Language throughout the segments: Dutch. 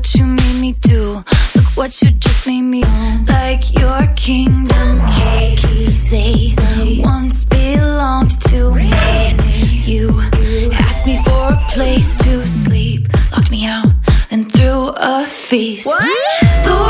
what you made me do. Look what you just made me. Like your kingdom keys, they once belonged to me. You asked me for a place to sleep, locked me out, and threw a feast. What?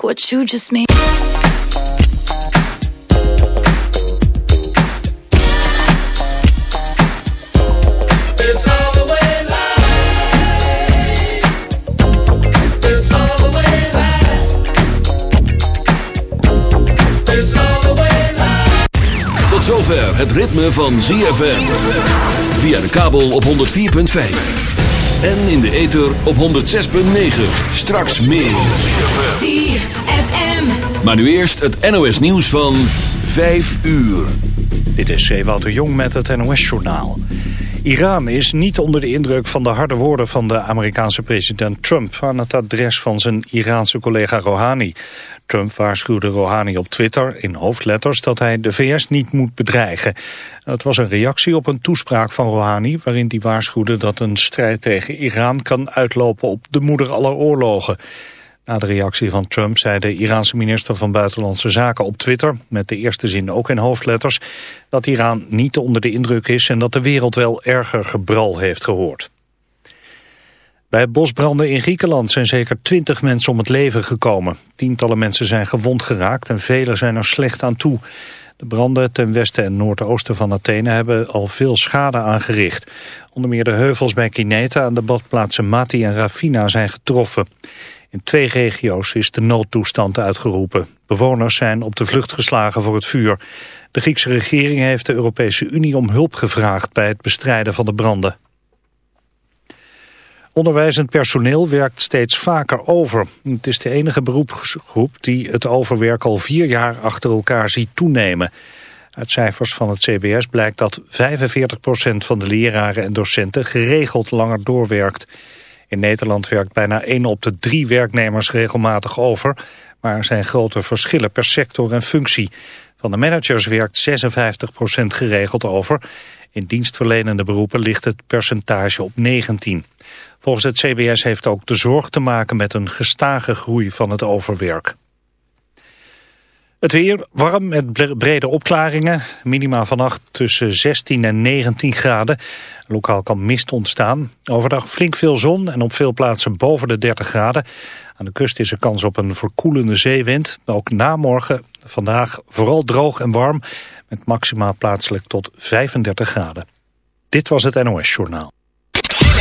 Look what you just made. It's all the way live. It's all the way live. It's all the way live. Tot zover het ritme van ZFM. Via de kabel op 104.5. En in de ether op 106.9. Straks meer. ZFM. Maar nu eerst het NOS nieuws van 5 uur. Dit is Ewout de Jong met het NOS-journaal. Iran is niet onder de indruk van de harde woorden van de Amerikaanse president Trump... aan het adres van zijn Iraanse collega Rouhani. Trump waarschuwde Rouhani op Twitter in hoofdletters dat hij de VS niet moet bedreigen. Het was een reactie op een toespraak van Rouhani... waarin hij waarschuwde dat een strijd tegen Iran kan uitlopen op de moeder aller oorlogen... Na de reactie van Trump zei de Iraanse minister van Buitenlandse Zaken op Twitter, met de eerste zin ook in hoofdletters, dat Iran niet onder de indruk is en dat de wereld wel erger gebral heeft gehoord. Bij bosbranden in Griekenland zijn zeker twintig mensen om het leven gekomen. Tientallen mensen zijn gewond geraakt en velen zijn er slecht aan toe. De branden ten westen en noordoosten van Athene hebben al veel schade aangericht. Onder meer de heuvels bij Kineta aan de badplaatsen Mati en Rafina zijn getroffen. In twee regio's is de noodtoestand uitgeroepen. Bewoners zijn op de vlucht geslagen voor het vuur. De Griekse regering heeft de Europese Unie om hulp gevraagd bij het bestrijden van de branden. Onderwijzend personeel werkt steeds vaker over. Het is de enige beroepsgroep die het overwerk al vier jaar achter elkaar ziet toenemen. Uit cijfers van het CBS blijkt dat 45% van de leraren en docenten geregeld langer doorwerkt. In Nederland werkt bijna 1 op de drie werknemers regelmatig over, maar er zijn grote verschillen per sector en functie. Van de managers werkt 56% geregeld over. In dienstverlenende beroepen ligt het percentage op 19. Volgens het CBS heeft ook de zorg te maken met een gestage groei van het overwerk. Het weer warm met brede opklaringen. Minima vannacht tussen 16 en 19 graden. Lokaal kan mist ontstaan. Overdag flink veel zon en op veel plaatsen boven de 30 graden. Aan de kust is er kans op een verkoelende zeewind. Ook na morgen vandaag vooral droog en warm. Met maxima plaatselijk tot 35 graden. Dit was het NOS Journaal.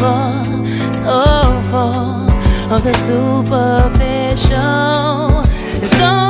full, so full of the superficial. And so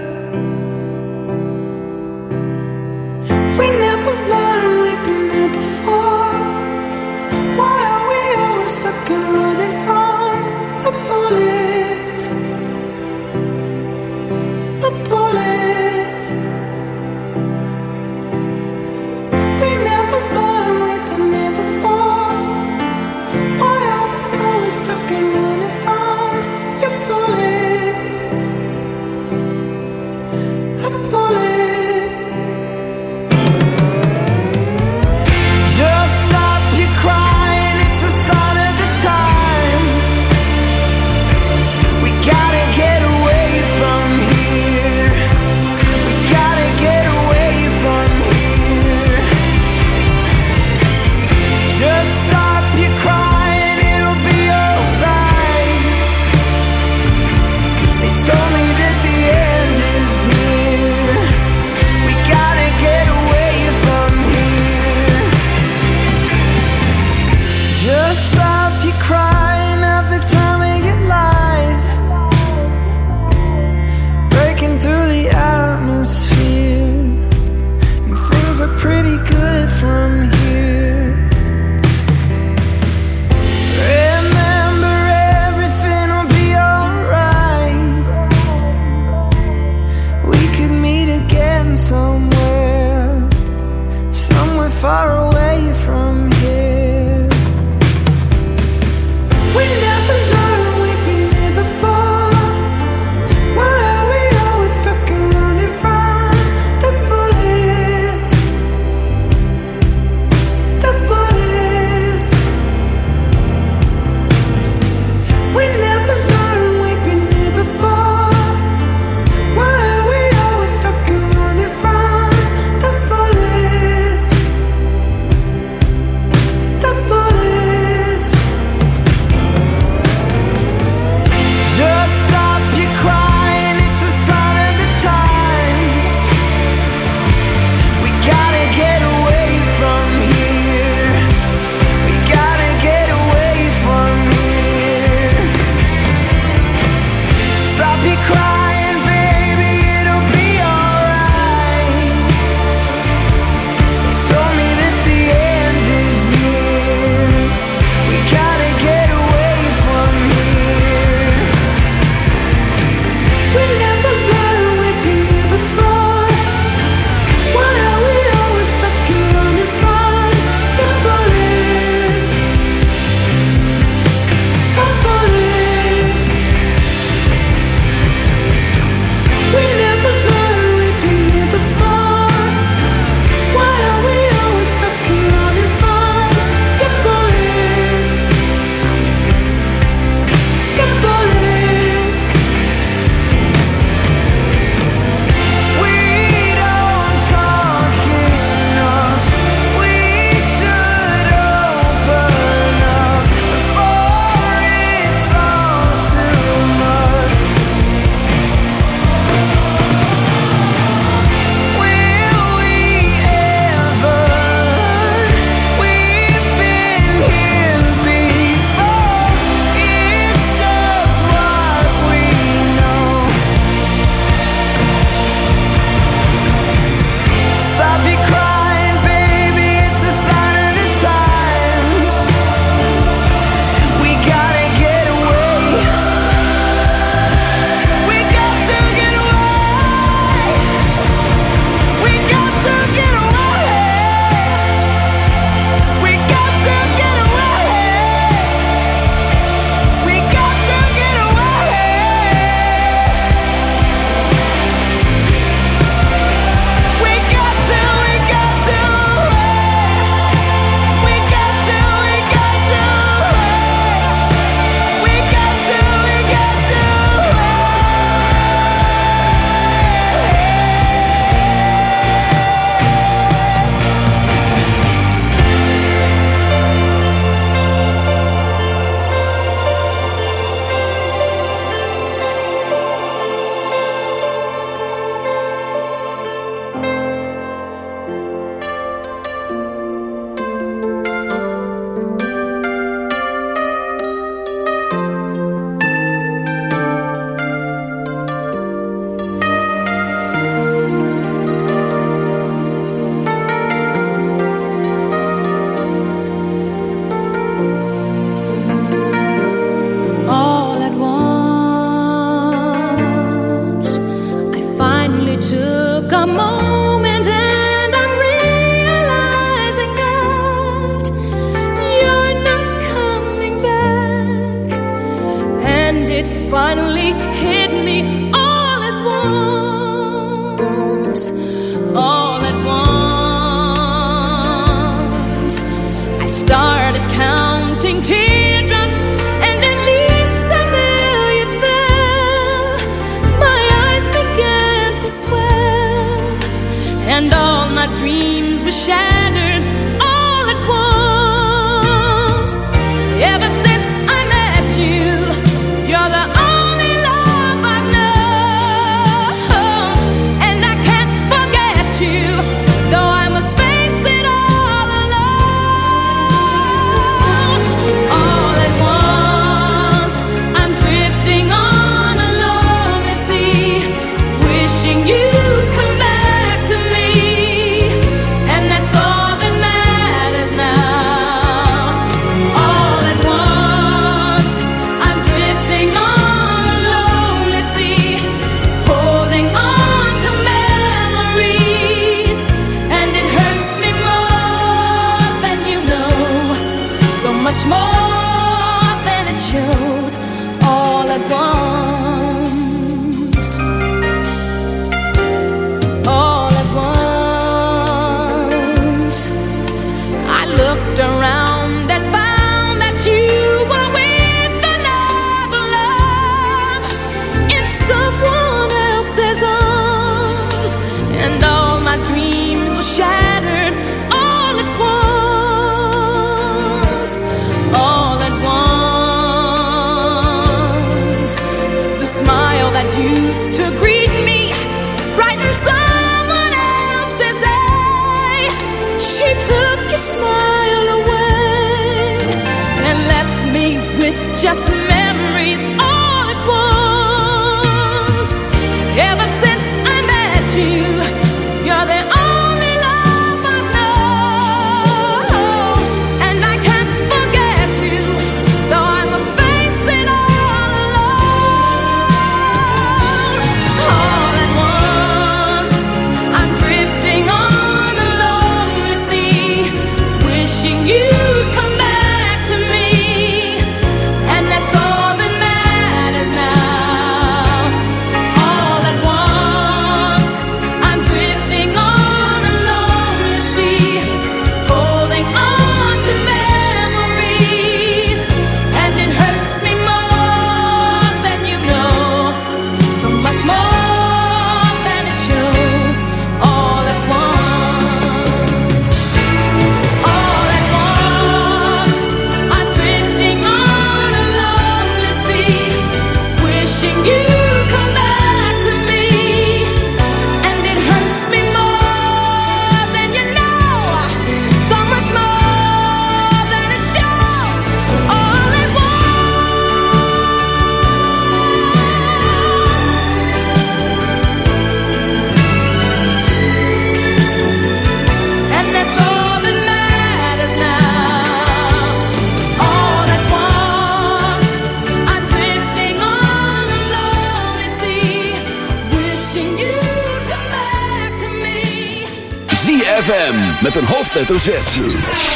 Hoofdletter Z.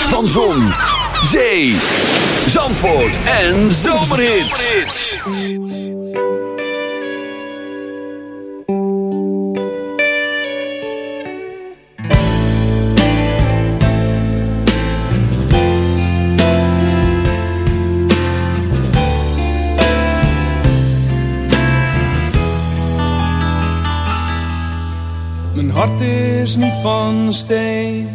Van Zon, Zee, Zandvoort en Zomerhits. Mijn hart is niet van steen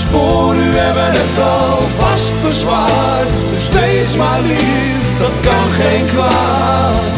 voor u hebben het alvast verzwaard. Dus wees maar lief, dat kan geen kwaad.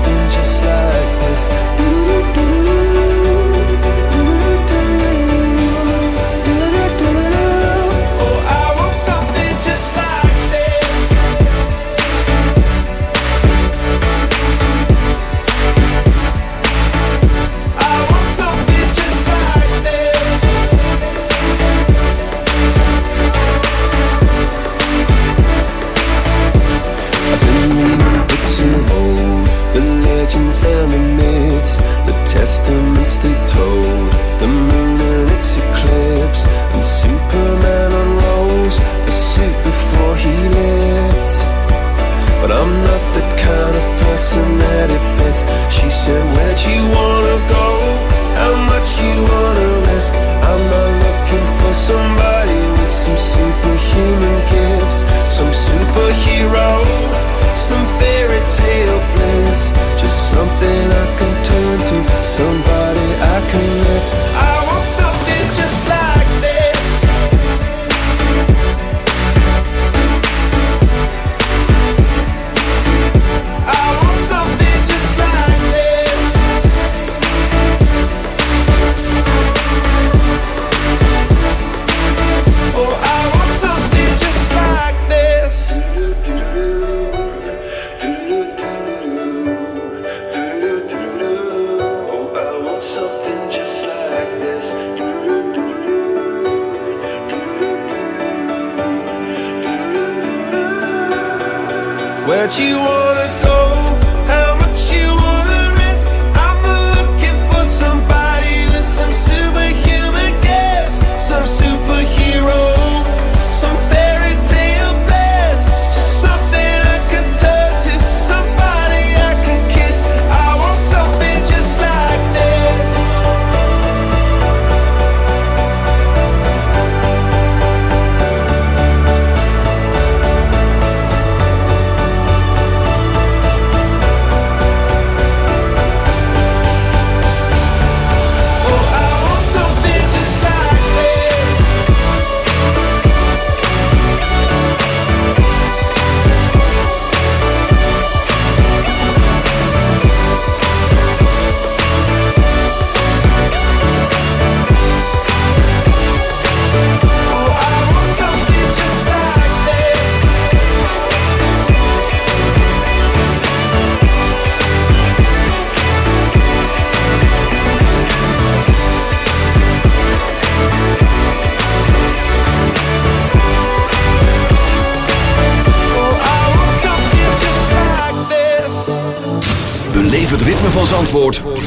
i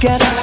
together.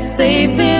safe in